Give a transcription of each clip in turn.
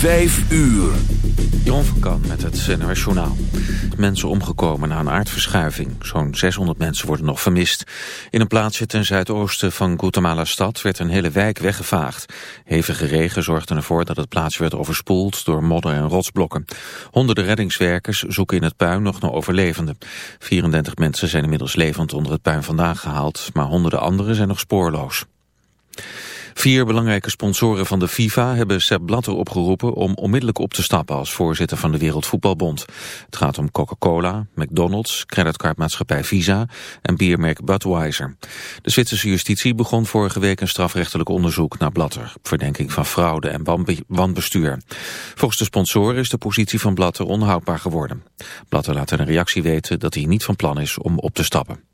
Vijf uur. Jeroen van Kan met het NRS Journaal. Mensen omgekomen na een aardverschuiving. Zo'n 600 mensen worden nog vermist. In een plaatsje ten zuidoosten van Guatemala-stad werd een hele wijk weggevaagd. Hevige regen zorgde ervoor dat het plaatsje werd overspoeld door modder en rotsblokken. Honderden reddingswerkers zoeken in het puin nog naar overlevenden. 34 mensen zijn inmiddels levend onder het puin vandaan gehaald, maar honderden anderen zijn nog spoorloos. Vier belangrijke sponsoren van de FIFA hebben Sepp Blatter opgeroepen om onmiddellijk op te stappen als voorzitter van de Wereldvoetbalbond. Het gaat om Coca-Cola, McDonald's, creditcardmaatschappij Visa en biermerk Budweiser. De Zwitserse justitie begon vorige week een strafrechtelijk onderzoek naar Blatter, verdenking van fraude en wanbestuur. Volgens de sponsoren is de positie van Blatter onhoudbaar geworden. Blatter laat in een reactie weten dat hij niet van plan is om op te stappen.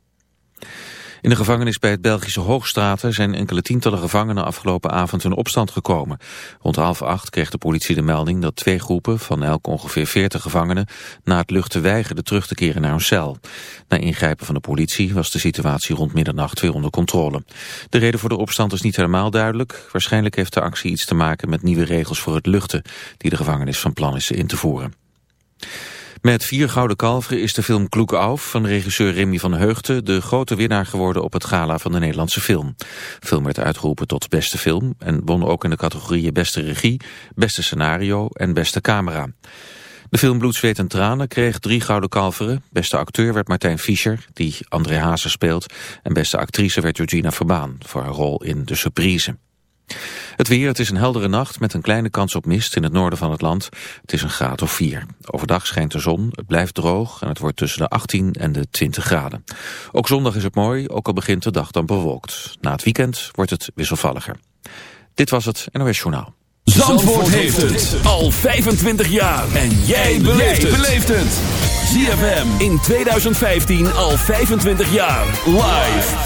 In de gevangenis bij het Belgische Hoogstraten zijn enkele tientallen gevangenen afgelopen avond in opstand gekomen. Rond half acht kreeg de politie de melding dat twee groepen van elk ongeveer 40 gevangenen na het luchten weigerden terug te keren naar hun cel. Na ingrijpen van de politie was de situatie rond middernacht weer onder controle. De reden voor de opstand is niet helemaal duidelijk. Waarschijnlijk heeft de actie iets te maken met nieuwe regels voor het luchten die de gevangenis van plan is in te voeren. Met vier gouden kalveren is de film Kloek Auf van regisseur Remy van Heugten de grote winnaar geworden op het gala van de Nederlandse film. De film werd uitgeroepen tot beste film en won ook in de categorieën beste regie, beste scenario en beste camera. De film Bloed, Zweet en Tranen kreeg drie gouden kalveren. Beste acteur werd Martijn Fischer, die André Hazes speelt. En beste actrice werd Georgina Verbaan voor haar rol in De Surprise. Het weer, het is een heldere nacht met een kleine kans op mist in het noorden van het land. Het is een graad of 4. Overdag schijnt de zon, het blijft droog en het wordt tussen de 18 en de 20 graden. Ook zondag is het mooi, ook al begint de dag dan bewolkt. Na het weekend wordt het wisselvalliger. Dit was het NOS Journaal. Zandvoort, Zandvoort heeft het al 25 jaar. En jij beleeft het. ZFM in 2015 al 25 jaar. Live.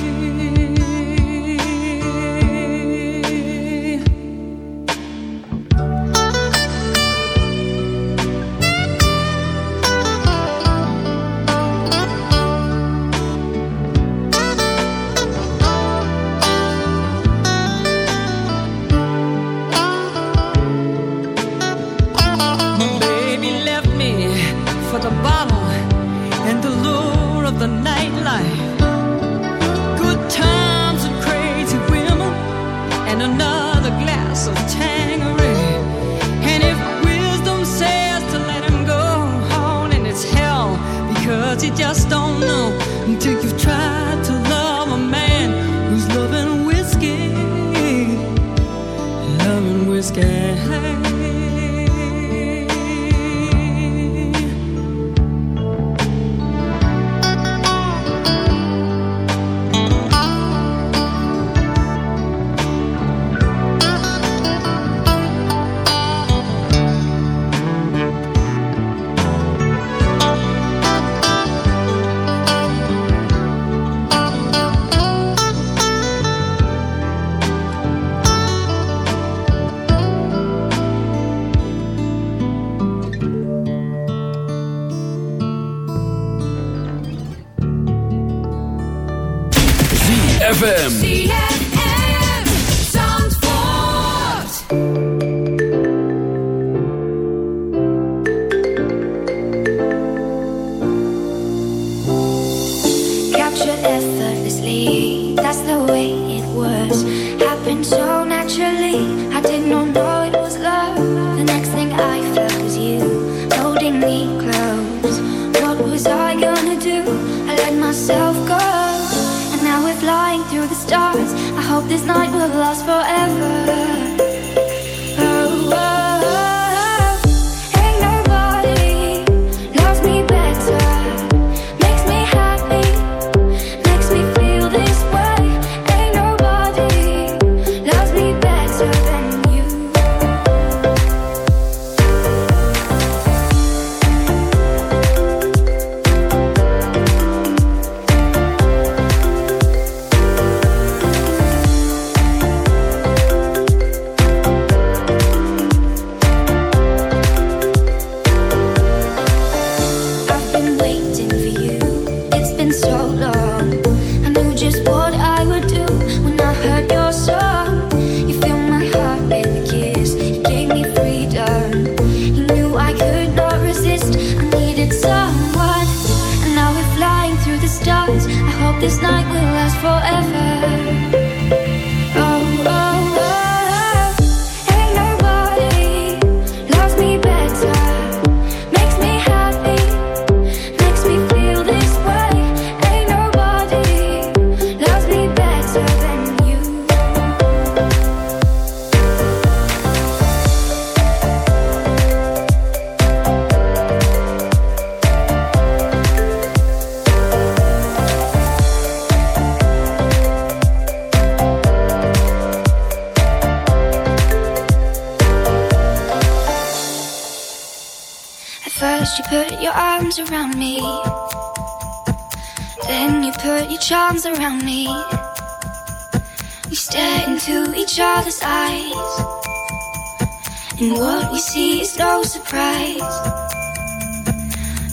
it's no surprise.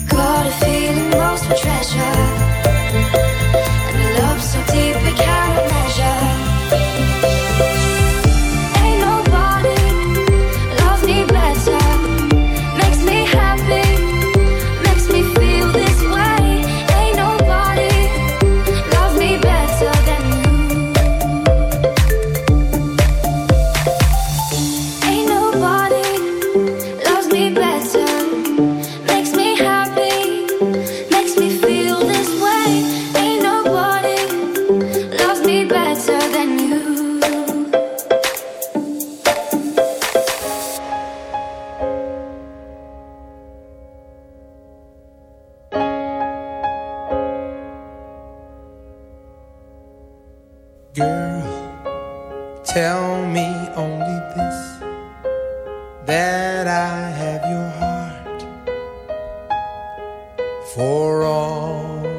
Got a feeling most treasure. for all.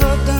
the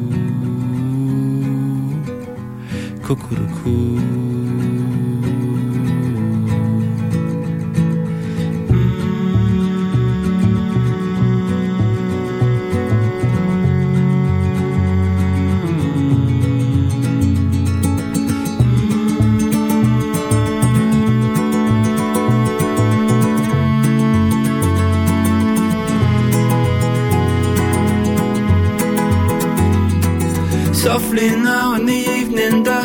Cuckoo-coo. Softly now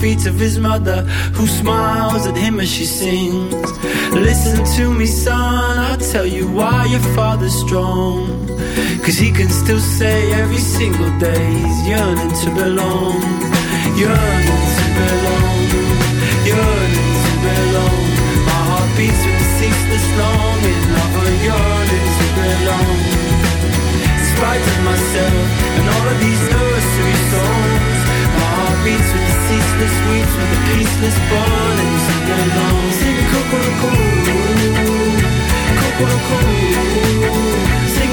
feet of his mother, who smiles at him as she sings. Listen to me, son, I'll tell you why your father's strong. Cause he can still say every single day he's yearning to belong, yearning to belong, yearning to belong. My heart beats with the ceaseless longing a yearning to belong in spite of myself and all of these nursery songs. Heart with the ceaseless weeps, with the peaceless burning. Sing along, sing cuckoo, cuckoo, sing cuckoo, sing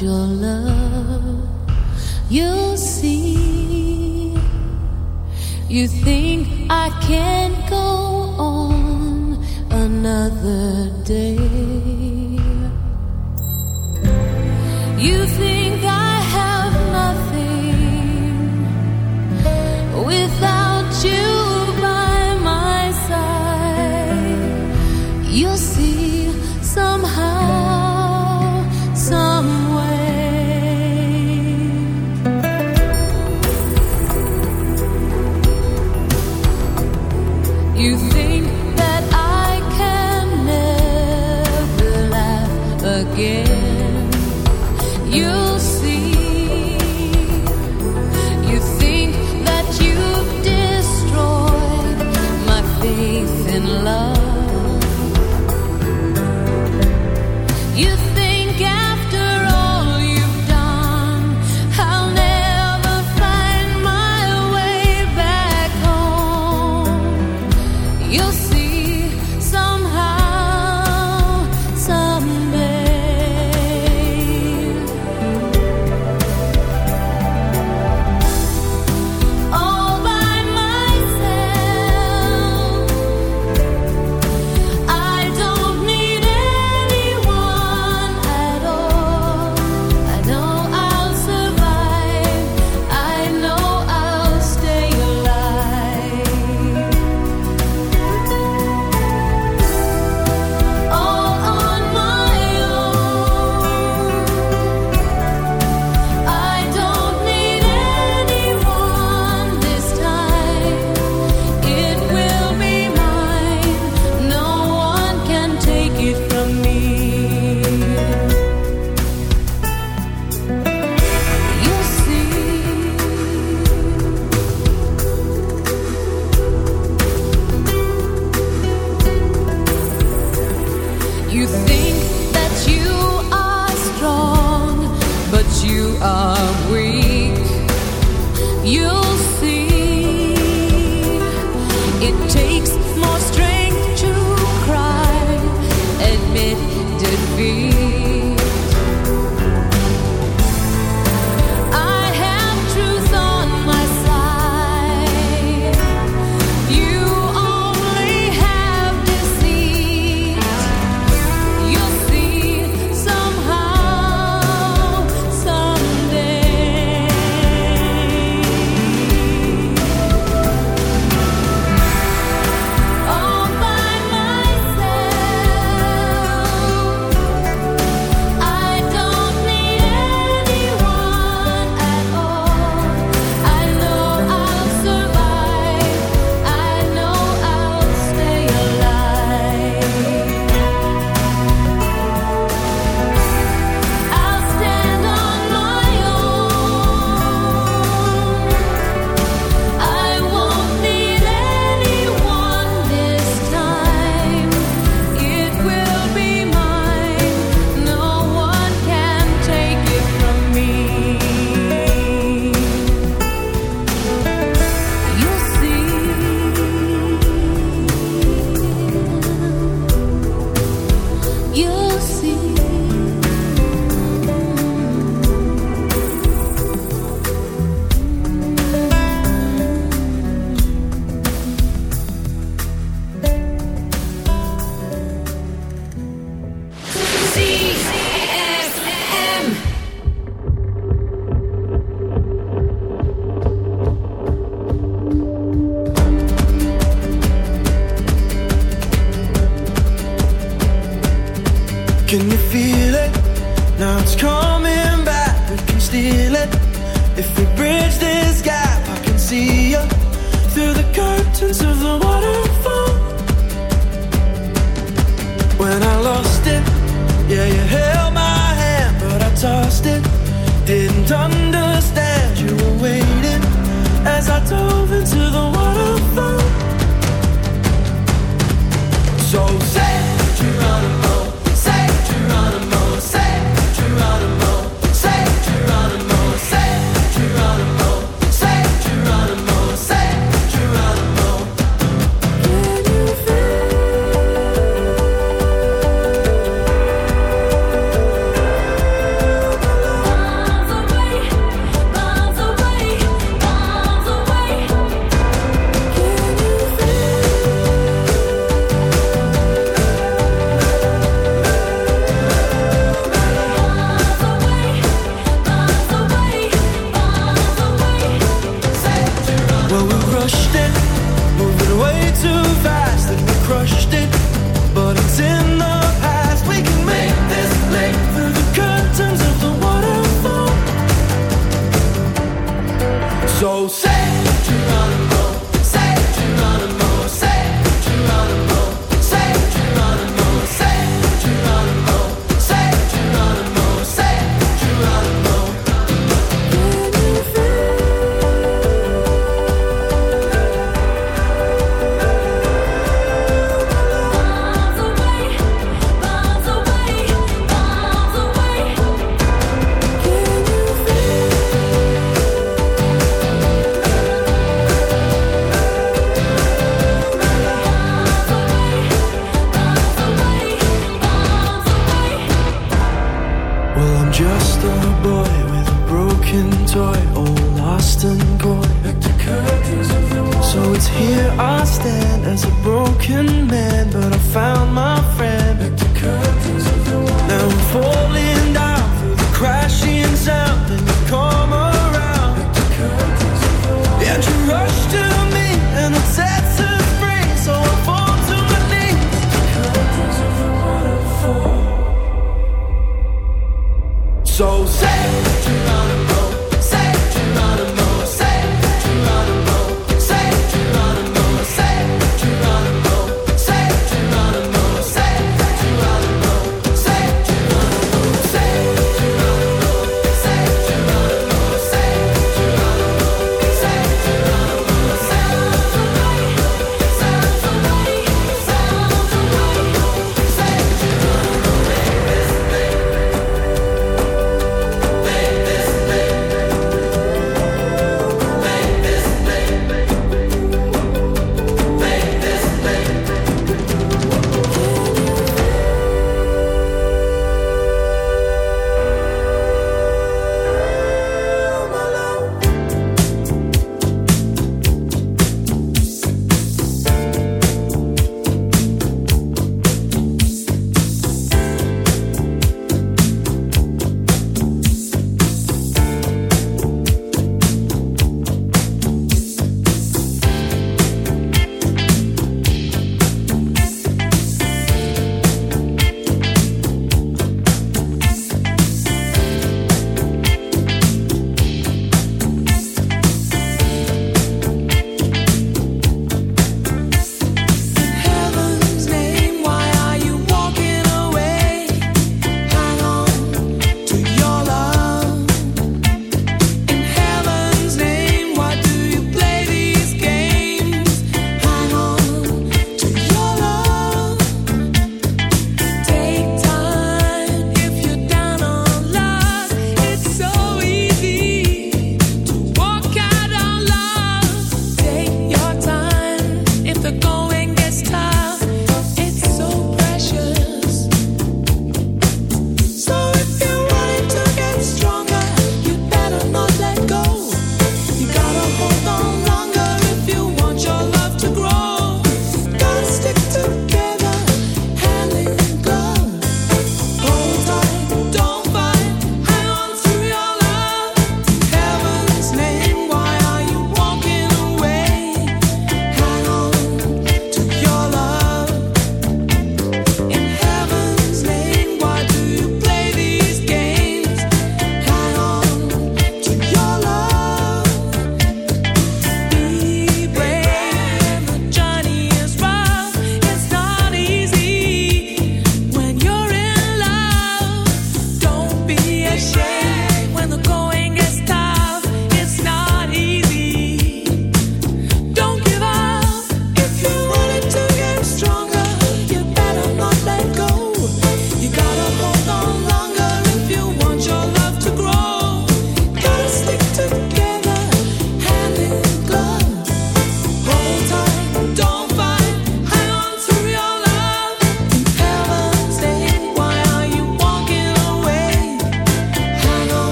Your love. You'll see. You think I can go on another day. You think I